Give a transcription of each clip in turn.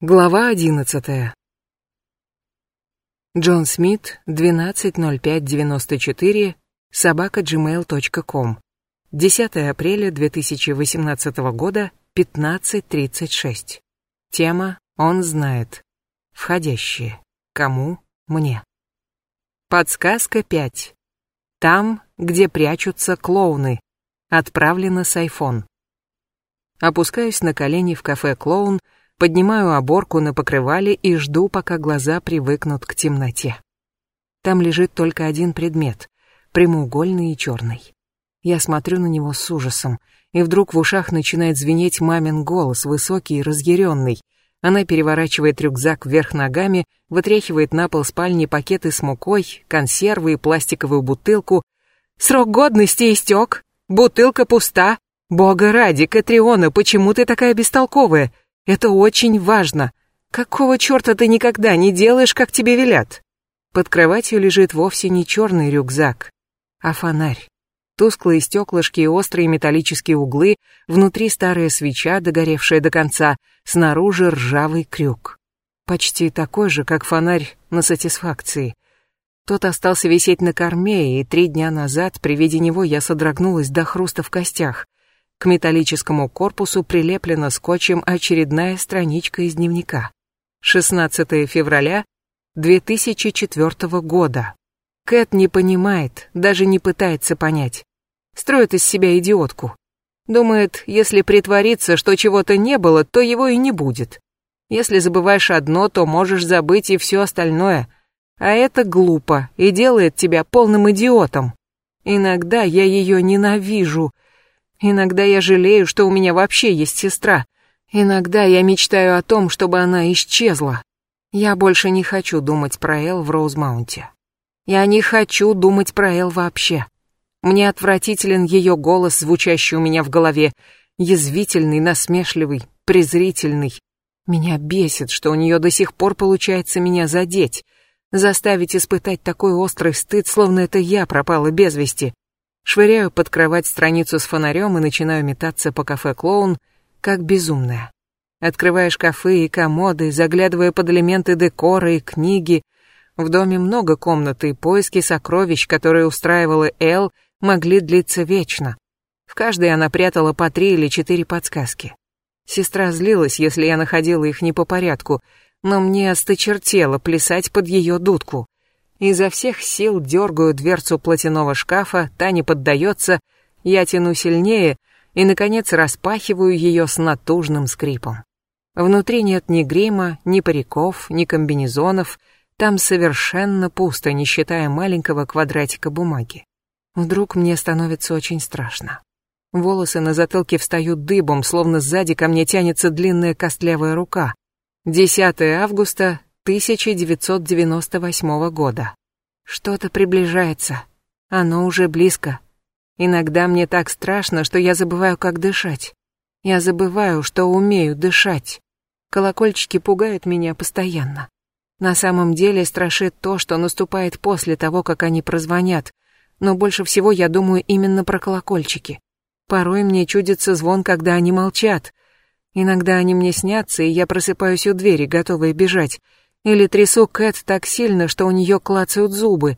Глава одиннадцатая. Джон Смит, 12.05.94, собака gmail.com. 10 апреля 2018 года, 15.36. Тема «Он знает». Входящие. Кому? Мне. Подсказка 5. Там, где прячутся клоуны. Отправлено с iPhone. Опускаюсь на колени в кафе «Клоун», Поднимаю оборку на покрывале и жду, пока глаза привыкнут к темноте. Там лежит только один предмет, прямоугольный и черный. Я смотрю на него с ужасом, и вдруг в ушах начинает звенеть мамин голос, высокий и разъяренный. Она переворачивает рюкзак вверх ногами, вытряхивает на пол спальни пакеты с мукой, консервы и пластиковую бутылку. «Срок годности истек! Бутылка пуста! Бога ради, Катриона, почему ты такая бестолковая? Это очень важно. Какого черта ты никогда не делаешь, как тебе велят? Под кроватью лежит вовсе не черный рюкзак, а фонарь. Тусклые стеклышки и острые металлические углы, внутри старая свеча, догоревшая до конца, снаружи ржавый крюк. Почти такой же, как фонарь на сатисфакции. Тот остался висеть на корме, и три дня назад при виде него я содрогнулась до хруста в костях. К металлическому корпусу прилеплена скотчем очередная страничка из дневника. 16 февраля 2004 года. Кэт не понимает, даже не пытается понять. Строит из себя идиотку. Думает, если притвориться, что чего-то не было, то его и не будет. Если забываешь одно, то можешь забыть и все остальное. А это глупо и делает тебя полным идиотом. Иногда я ее ненавижу, Иногда я жалею, что у меня вообще есть сестра. Иногда я мечтаю о том, чтобы она исчезла. Я больше не хочу думать про Эл в Роузмаунте. Я не хочу думать про Эл вообще. Мне отвратителен ее голос, звучащий у меня в голове, язвительный, насмешливый, презрительный. Меня бесит, что у нее до сих пор получается меня задеть, заставить испытать такой острый стыд, словно это я пропала без вести. Швыряю под кровать страницу с фонарем и начинаю метаться по кафе «Клоун», как безумная. Открывая шкафы и комоды, заглядывая под элементы декора и книги. В доме много комнат, и поиски сокровищ, которые устраивала Эл, могли длиться вечно. В каждой она прятала по три или четыре подсказки. Сестра злилась, если я находила их не по порядку, но мне осточертело плясать под ее дудку. Изо всех сил дергаю дверцу платяного шкафа, та не поддается, я тяну сильнее и, наконец, распахиваю ее с натужным скрипом. Внутри нет ни грима, ни париков, ни комбинезонов, там совершенно пусто, не считая маленького квадратика бумаги. Вдруг мне становится очень страшно. Волосы на затылке встают дыбом, словно сзади ко мне тянется длинная костлявая рука. 10 августа 1998 года. Что-то приближается. Оно уже близко. Иногда мне так страшно, что я забываю, как дышать. Я забываю, что умею дышать. Колокольчики пугают меня постоянно. На самом деле страшит то, что наступает после того, как они прозвонят. Но больше всего я думаю именно про колокольчики. Порой мне чудится звон, когда они молчат. Иногда они мне снятся, и я просыпаюсь у двери, готовая бежать. Или трясу Кэт так сильно, что у нее клацают зубы.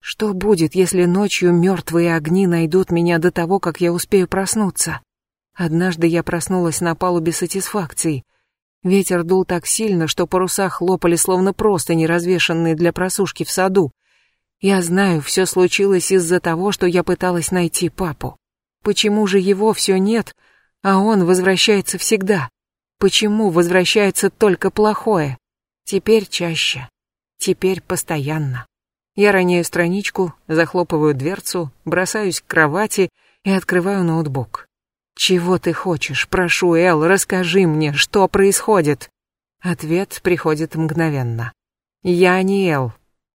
Что будет, если ночью мертвые огни найдут меня до того, как я успею проснуться? Однажды я проснулась на палубе сатисфакции. Ветер дул так сильно, что паруса хлопали словно просто неразвешенные для просушки в саду. Я знаю, все случилось из-за того, что я пыталась найти папу. Почему же его все нет, а он возвращается всегда? Почему возвращается только плохое? Теперь чаще. Теперь постоянно. Я роняю страничку, захлопываю дверцу, бросаюсь к кровати и открываю ноутбук. «Чего ты хочешь? Прошу, Эл, расскажи мне, что происходит?» Ответ приходит мгновенно. «Я не Эл.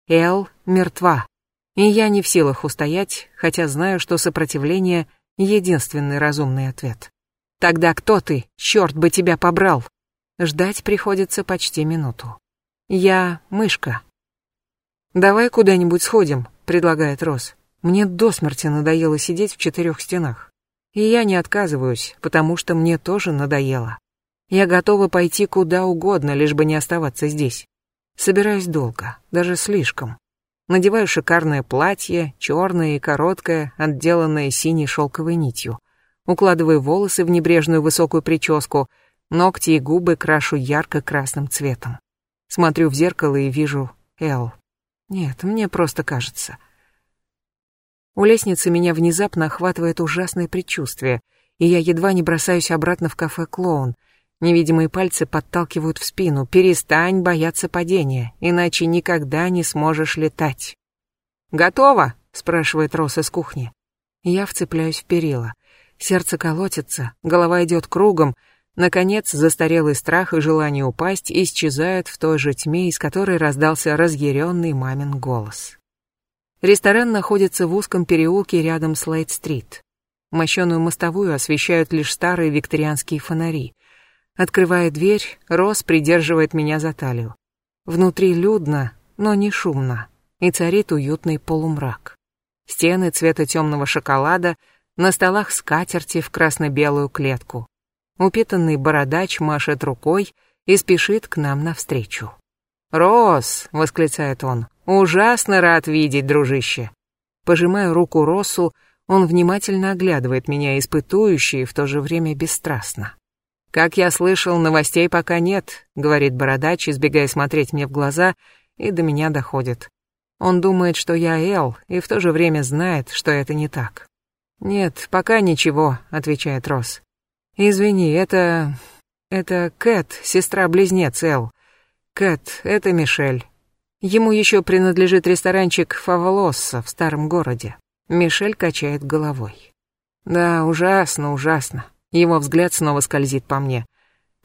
Эл мертва. И я не в силах устоять, хотя знаю, что сопротивление — единственный разумный ответ. Тогда кто ты? Черт бы тебя побрал!» Ждать приходится почти минуту. Я мышка. «Давай куда-нибудь сходим», — предлагает Рос. «Мне до смерти надоело сидеть в четырех стенах. И я не отказываюсь, потому что мне тоже надоело. Я готова пойти куда угодно, лишь бы не оставаться здесь. Собираюсь долго, даже слишком. Надеваю шикарное платье, черное и короткое, отделанное синей шелковой нитью. Укладываю волосы в небрежную высокую прическу, ногти и губы крашу ярко-красным цветом. Смотрю в зеркало и вижу Эл. Нет, мне просто кажется. У лестницы меня внезапно охватывает ужасное предчувствие, и я едва не бросаюсь обратно в кафе «Клоун», Невидимые пальцы подталкивают в спину. Перестань бояться падения, иначе никогда не сможешь летать. «Готово?» — спрашивает Росс из кухни. Я вцепляюсь в перила. Сердце колотится, голова идет кругом. Наконец, застарелый страх и желание упасть исчезают в той же тьме, из которой раздался разъяренный мамин голос. Ресторан находится в узком переулке рядом с Лейт-стрит. Мощеную мостовую освещают лишь старые викторианские фонари — Открывая дверь, Рос придерживает меня за талию. Внутри людно, но не шумно, и царит уютный полумрак. Стены цвета темного шоколада, на столах скатерти в красно-белую клетку. Упитанный бородач машет рукой и спешит к нам навстречу. «Рос!» — восклицает он. «Ужасно рад видеть, дружище!» Пожимаю руку Росу, он внимательно оглядывает меня испытующе и в то же время бесстрастно. «Как я слышал, новостей пока нет», — говорит бородач, избегая смотреть мне в глаза, и до меня доходит. Он думает, что я Эл, и в то же время знает, что это не так. «Нет, пока ничего», — отвечает Росс. «Извини, это... это Кэт, сестра-близнец Эл. Кэт, это Мишель. Ему еще принадлежит ресторанчик Фаволосса в старом городе». Мишель качает головой. «Да, ужасно, ужасно. Его взгляд снова скользит по мне.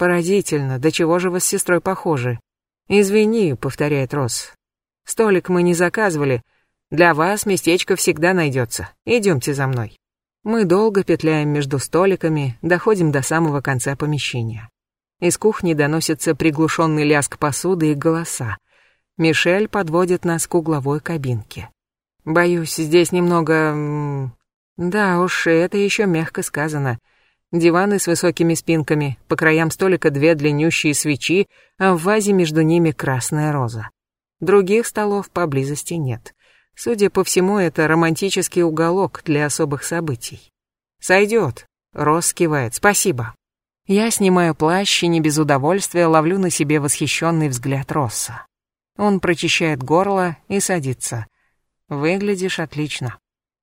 Поразительно, до чего же вы с сестрой похожи? Извини, повторяет Росс. Столик мы не заказывали. Для вас местечко всегда найдется. Идемте за мной. Мы долго петляем между столиками, доходим до самого конца помещения. Из кухни доносится приглушенный лязг посуды и голоса. Мишель подводит нас к угловой кабинке. Боюсь, здесь немного... Да уж, это еще мягко сказано. Диваны с высокими спинками, по краям столика две длиннющие свечи, а в вазе между ними красная роза. Других столов поблизости нет. Судя по всему, это романтический уголок для особых событий. «Сойдет», — Рос кивает, «спасибо». Я снимаю плащ и не без удовольствия ловлю на себе восхищенный взгляд Росса. Он прочищает горло и садится. «Выглядишь отлично».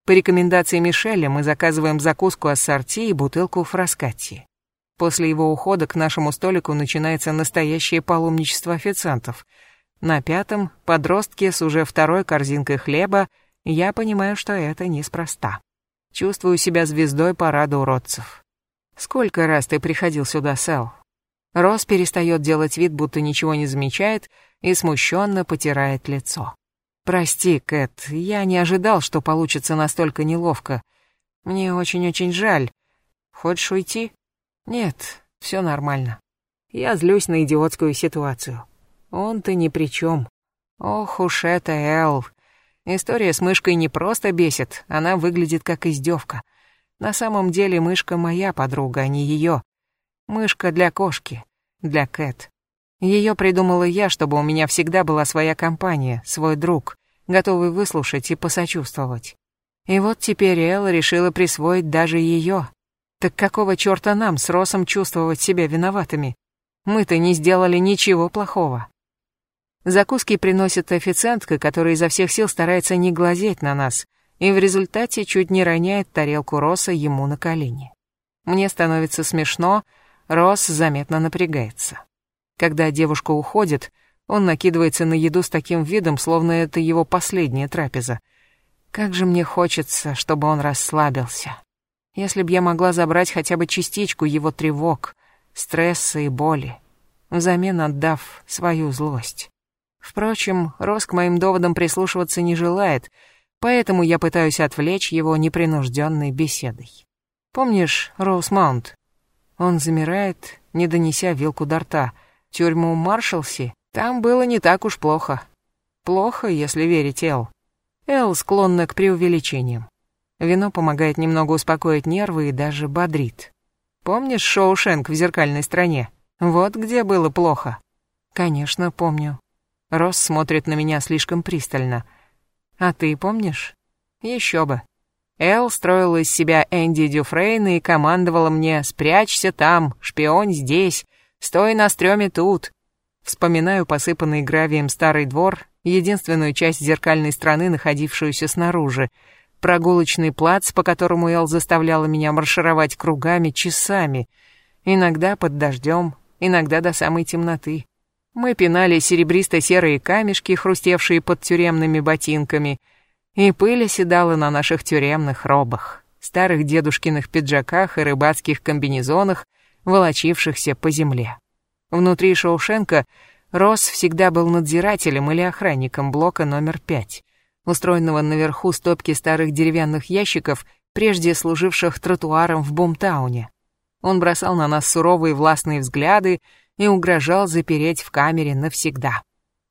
По рекомендации Мишеля мы заказываем закуску ассорти и бутылку фраскатти. После его ухода к нашему столику начинается настоящее паломничество официантов. На пятом — подростки с уже второй корзинкой хлеба, я понимаю, что это неспроста. Чувствую себя звездой парада уродцев. Сколько раз ты приходил сюда, Сэл? Рос перестает делать вид, будто ничего не замечает, и смущенно потирает лицо. «Прости, Кэт, я не ожидал, что получится настолько неловко. Мне очень-очень жаль. Хочешь уйти?» «Нет, все нормально. Я злюсь на идиотскую ситуацию. Он-то ни при чем. Ох уж это Эл. История с мышкой не просто бесит, она выглядит как издевка. На самом деле мышка моя подруга, а не ее. Мышка для кошки, для Кэт. Ее придумала я, чтобы у меня всегда была своя компания, свой друг, готовый выслушать и посочувствовать. И вот теперь Эл решила присвоить даже ее. Так какого черта нам с Росом чувствовать себя виноватыми? Мы-то не сделали ничего плохого. Закуски приносит официантка, которая изо всех сил старается не глазеть на нас, и в результате чуть не роняет тарелку Роса ему на колени. Мне становится смешно, Рос заметно напрягается. Когда девушка уходит, он накидывается на еду с таким видом, словно это его последняя трапеза. Как же мне хочется, чтобы он расслабился. Если б я могла забрать хотя бы частичку его тревог, стресса и боли, взамен отдав свою злость. Впрочем, Рос к моим доводам прислушиваться не желает, поэтому я пытаюсь отвлечь его непринужденной беседой. Помнишь Роуз-Маунт? Он замирает, не донеся вилку до рта. Тюрьму Маршалси? Там было не так уж плохо. Плохо, если верить Эл. Эл склонна к преувеличениям. Вино помогает немного успокоить нервы и даже бодрит. Помнишь Шоушенк в «Зеркальной стране»? Вот где было плохо. Конечно, помню. Росс смотрит на меня слишком пристально. А ты помнишь? Еще бы. Эл строила из себя Энди Дюфрейна и командовала мне «Спрячься там, шпион здесь, стой на стреме тут». Вспоминаю посыпанный гравием старый двор, единственную часть зеркальной страны, находившуюся снаружи, прогулочный плац, по которому Эл заставляла меня маршировать кругами часами, иногда под дождем, иногда до самой темноты. Мы пинали серебристо-серые камешки, хрустевшие под тюремными ботинками — и пыль оседала на наших тюремных робах, старых дедушкиных пиджаках и рыбацких комбинезонах, волочившихся по земле. Внутри Шоушенка Росс всегда был надзирателем или охранником блока номер пять, устроенного наверху стопки старых деревянных ящиков, прежде служивших тротуаром в Бумтауне. Он бросал на нас суровые властные взгляды и угрожал запереть в камере навсегда.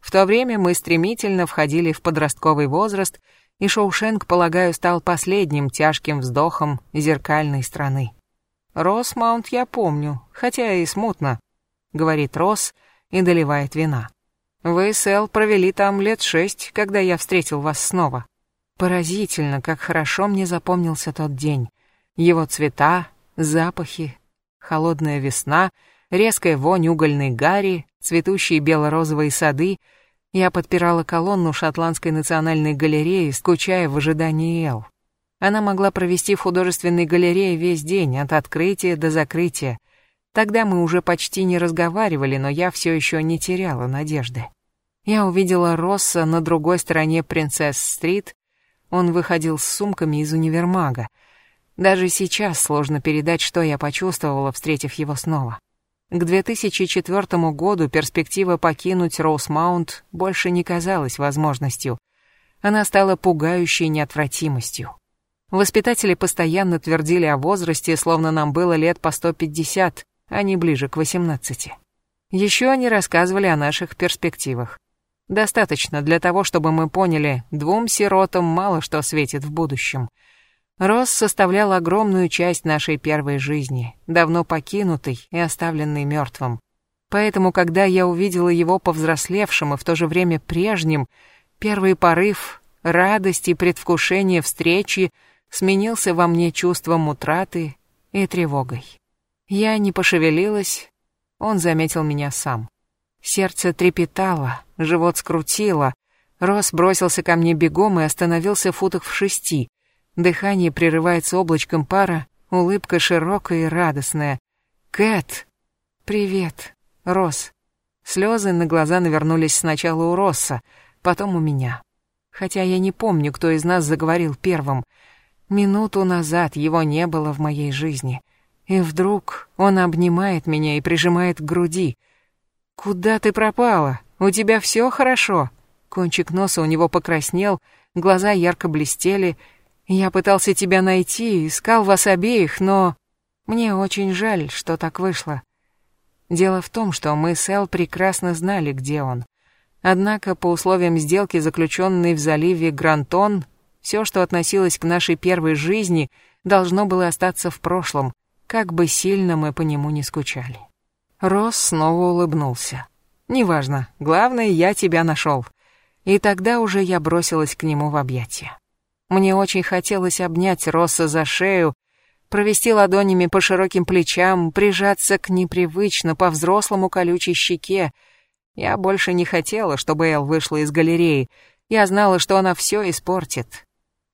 В то время мы стремительно входили в подростковый возраст — и Шоушенк, полагаю, стал последним тяжким вздохом зеркальной страны. «Росмаунт я помню, хотя и смутно», — говорит Рос и доливает вина. «Вы с провели там лет шесть, когда я встретил вас снова. Поразительно, как хорошо мне запомнился тот день. Его цвета, запахи, холодная весна, резкая вонь угольной гари, цветущие бело-розовые сады — я подпирала колонну Шотландской национальной галереи, скучая в ожидании Эл. Она могла провести в художественной галерее весь день, от открытия до закрытия. Тогда мы уже почти не разговаривали, но я все еще не теряла надежды. Я увидела Росса на другой стороне Принцесс-стрит. Он выходил с сумками из универмага. Даже сейчас сложно передать, что я почувствовала, встретив его снова. К 2004 году перспектива покинуть Роуз-Маунт больше не казалась возможностью. Она стала пугающей неотвратимостью. Воспитатели постоянно твердили о возрасте, словно нам было лет по 150, а не ближе к 18. Еще они рассказывали о наших перспективах. Достаточно для того, чтобы мы поняли, двум сиротам мало что светит в будущем — Росс составлял огромную часть нашей первой жизни, давно покинутой и оставленной мертвым. Поэтому, когда я увидела его повзрослевшим и в то же время прежним, первый порыв, радость и предвкушение встречи сменился во мне чувством утраты и тревогой. Я не пошевелилась, он заметил меня сам. Сердце трепетало, живот скрутило, Росс бросился ко мне бегом и остановился в футах в шести, Дыхание прерывается облачком пара, улыбка широкая и радостная. «Кэт!» «Привет, Росс!» Слезы на глаза навернулись сначала у Росса, потом у меня. Хотя я не помню, кто из нас заговорил первым. Минуту назад его не было в моей жизни. И вдруг он обнимает меня и прижимает к груди. «Куда ты пропала? У тебя все хорошо?» Кончик носа у него покраснел, глаза ярко блестели, я пытался тебя найти, искал вас обеих, но... Мне очень жаль, что так вышло. Дело в том, что мы с Эл прекрасно знали, где он. Однако, по условиям сделки, заключенной в заливе Грантон, все, что относилось к нашей первой жизни, должно было остаться в прошлом, как бы сильно мы по нему не скучали. Росс снова улыбнулся. «Неважно, главное, я тебя нашел». И тогда уже я бросилась к нему в объятия. Мне очень хотелось обнять Росса за шею, провести ладонями по широким плечам, прижаться к непривычно по-взрослому колючей щеке. Я больше не хотела, чтобы Эл вышла из галереи. Я знала, что она все испортит.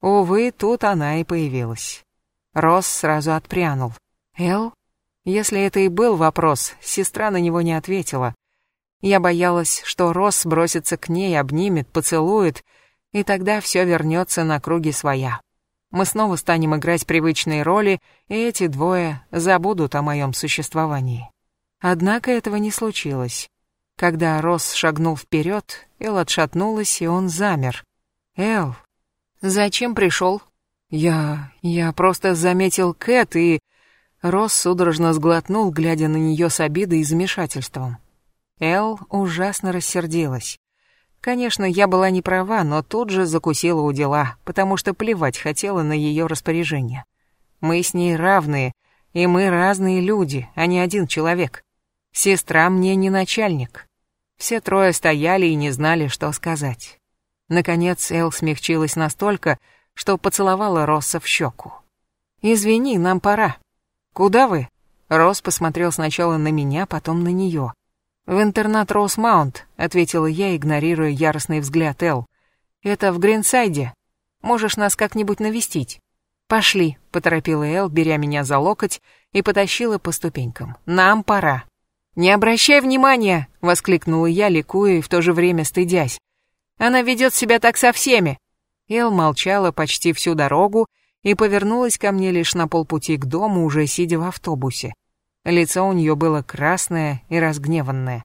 Увы, тут она и появилась. Росс сразу отпрянул. «Эл?» Если это и был вопрос, сестра на него не ответила. Я боялась, что Росс бросится к ней, обнимет, поцелует — и тогда все вернется на круги своя. Мы снова станем играть привычные роли, и эти двое забудут о моем существовании. Однако этого не случилось. Когда Росс шагнул вперед, Эл отшатнулась, и он замер. «Эл, зачем пришел?» «Я... я просто заметил Кэт и...» Росс судорожно сглотнул, глядя на нее с обидой и замешательством. Эл ужасно рассердилась. Конечно, я была не права, но тут же закусила у дела, потому что плевать хотела на ее распоряжение. Мы с ней равные, и мы разные люди, а не один человек. Сестра мне не начальник. Все трое стояли и не знали, что сказать. Наконец Эл смягчилась настолько, что поцеловала Росса в щеку. «Извини, нам пора». «Куда вы?» Росс посмотрел сначала на меня, потом на нее. «В интернат Роуз-Маунт», — ответила я, игнорируя яростный взгляд Эл. «Это в Гринсайде. Можешь нас как-нибудь навестить». «Пошли», — поторопила Эл, беря меня за локоть, и потащила по ступенькам. «Нам пора». «Не обращай внимания!» — воскликнула я, ликуя и в то же время стыдясь. «Она ведет себя так со всеми!» Эл молчала почти всю дорогу и повернулась ко мне лишь на полпути к дому, уже сидя в автобусе. Лицо у нее было красное и разгневанное.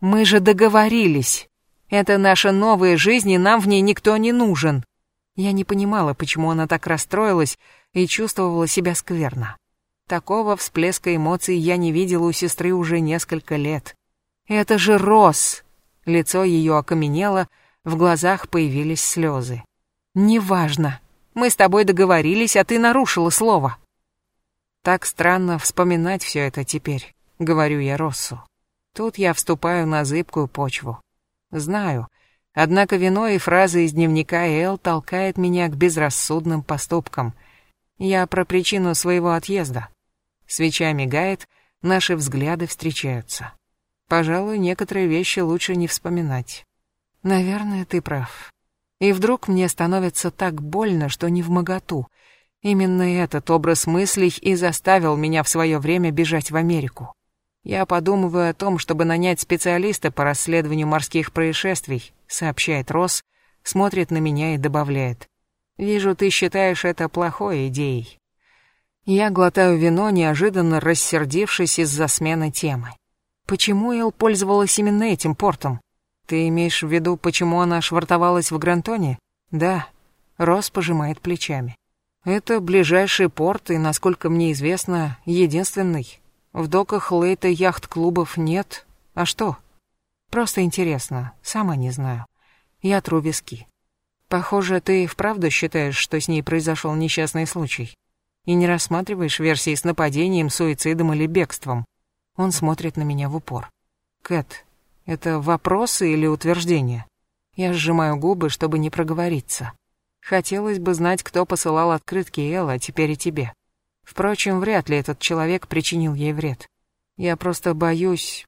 «Мы же договорились! Это наша новая жизнь, и нам в ней никто не нужен!» Я не понимала, почему она так расстроилась и чувствовала себя скверно. Такого всплеска эмоций я не видела у сестры уже несколько лет. «Это же Рос!» Лицо ее окаменело, в глазах появились слезы. «Неважно. Мы с тобой договорились, а ты нарушила слово». Так странно вспоминать все это теперь, говорю я Россу. Тут я вступаю на зыбкую почву. Знаю, однако вино и фразы из дневника Эл толкает меня к безрассудным поступкам. Я про причину своего отъезда. Свеча мигает, наши взгляды встречаются. Пожалуй, некоторые вещи лучше не вспоминать. Наверное, ты прав. И вдруг мне становится так больно, что не в моготу. Именно этот образ мыслей и заставил меня в свое время бежать в Америку. Я подумываю о том, чтобы нанять специалиста по расследованию морских происшествий, сообщает Росс, смотрит на меня и добавляет. Вижу, ты считаешь это плохой идеей. Я глотаю вино, неожиданно рассердившись из-за смены темы. Почему Эл пользовалась именно этим портом? Ты имеешь в виду, почему она швартовалась в Грантоне? Да. Росс пожимает плечами. Это ближайший порт и, насколько мне известно, единственный. В доках Лейта яхт-клубов нет. А что? Просто интересно, сама не знаю. Я тру виски. Похоже, ты вправду считаешь, что с ней произошел несчастный случай и не рассматриваешь версии с нападением, суицидом или бегством. Он смотрит на меня в упор. Кэт, это вопросы или утверждения? Я сжимаю губы, чтобы не проговориться. Хотелось бы знать, кто посылал открытки Элла, а теперь и тебе. Впрочем, вряд ли этот человек причинил ей вред. Я просто боюсь...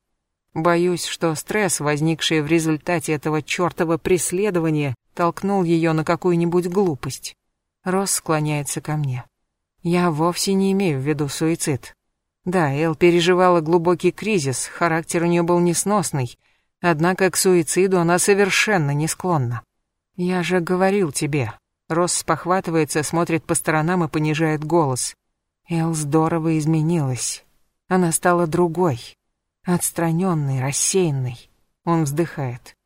Боюсь, что стресс, возникший в результате этого чёртова преследования, толкнул её на какую-нибудь глупость. Росс склоняется ко мне. Я вовсе не имею в виду суицид. Да, Эл переживала глубокий кризис, характер у нее был несносный, однако к суициду она совершенно не склонна. Я же говорил тебе. Росс спохватывается, смотрит по сторонам и понижает голос. Эл здорово изменилась. Она стала другой, отстраненной, рассеянной. Он вздыхает.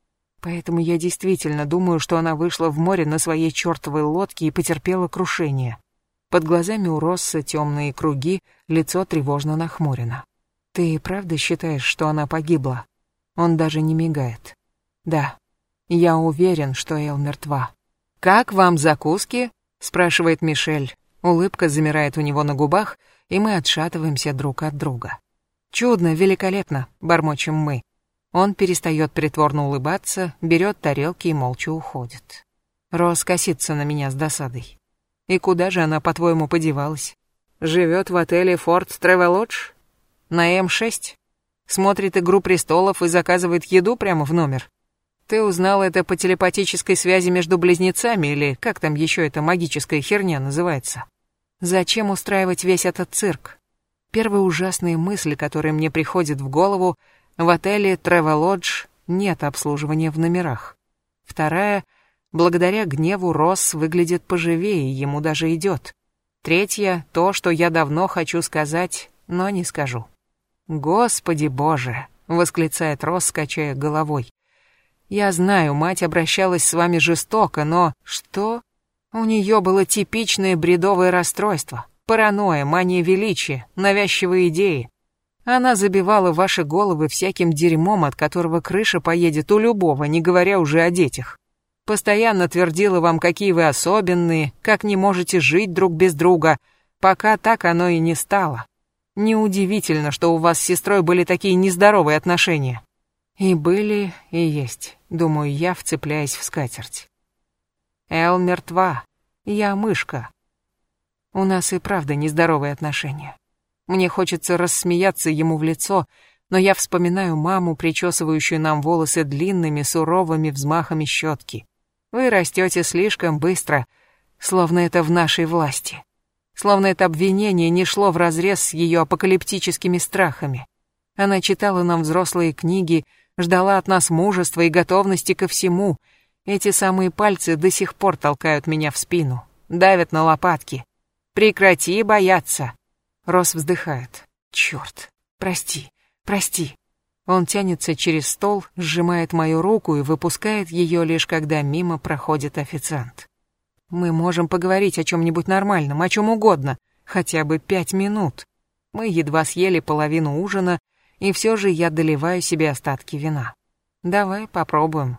Поэтому я действительно думаю, что она вышла в море на своей чертовой лодке и потерпела крушение. Под глазами у Росса темные круги, лицо тревожно нахмурено. «Ты правда считаешь, что она погибла?» Он даже не мигает. «Да, я уверен, что Эл мертва». «Как вам закуски?» — спрашивает Мишель. Улыбка замирает у него на губах, и мы отшатываемся друг от друга. «Чудно, великолепно», — бормочем мы. Он перестает притворно улыбаться, берет тарелки и молча уходит. Рос косится на меня с досадой. И куда же она, по-твоему, подевалась? Живет в отеле Форт Тревелодж? На М6? Смотрит «Игру престолов» и заказывает еду прямо в номер? Ты узнал это по телепатической связи между близнецами или как там еще эта магическая херня называется? Зачем устраивать весь этот цирк? Первая ужасная мысль, которая мне приходит в голову, в отеле Travelodge нет обслуживания в номерах. Вторая — Благодаря гневу Росс выглядит поживее, ему даже идет. Третье — то, что я давно хочу сказать, но не скажу. «Господи Боже!» — восклицает Росс, качая головой. «Я знаю, мать обращалась с вами жестоко, но... Что?» У нее было типичное бредовое расстройство. Паранойя, мания величия, навязчивые идеи. Она забивала ваши головы всяким дерьмом, от которого крыша поедет у любого, не говоря уже о детях. Постоянно твердила вам, какие вы особенные, как не можете жить друг без друга, пока так оно и не стало. Неудивительно, что у вас с сестрой были такие нездоровые отношения. И были, и есть, думаю я, вцепляясь в скатерть. Эл мертва, я мышка. У нас и правда нездоровые отношения. Мне хочется рассмеяться ему в лицо, но я вспоминаю маму, причесывающую нам волосы длинными, суровыми взмахами щетки. Вы растете слишком быстро, словно это в нашей власти. Словно это обвинение не шло вразрез с ее апокалиптическими страхами. Она читала нам взрослые книги, ждала от нас мужества и готовности ко всему. Эти самые пальцы до сих пор толкают меня в спину, давят на лопатки. Прекрати бояться. Рос вздыхает. Черт, прости. Прости». Он тянется через стол, сжимает мою руку и выпускает ее лишь когда мимо проходит официант. «Мы можем поговорить о чем-нибудь нормальном, о чем угодно, хотя бы пять минут. Мы едва съели половину ужина, и все же я доливаю себе остатки вина. Давай попробуем,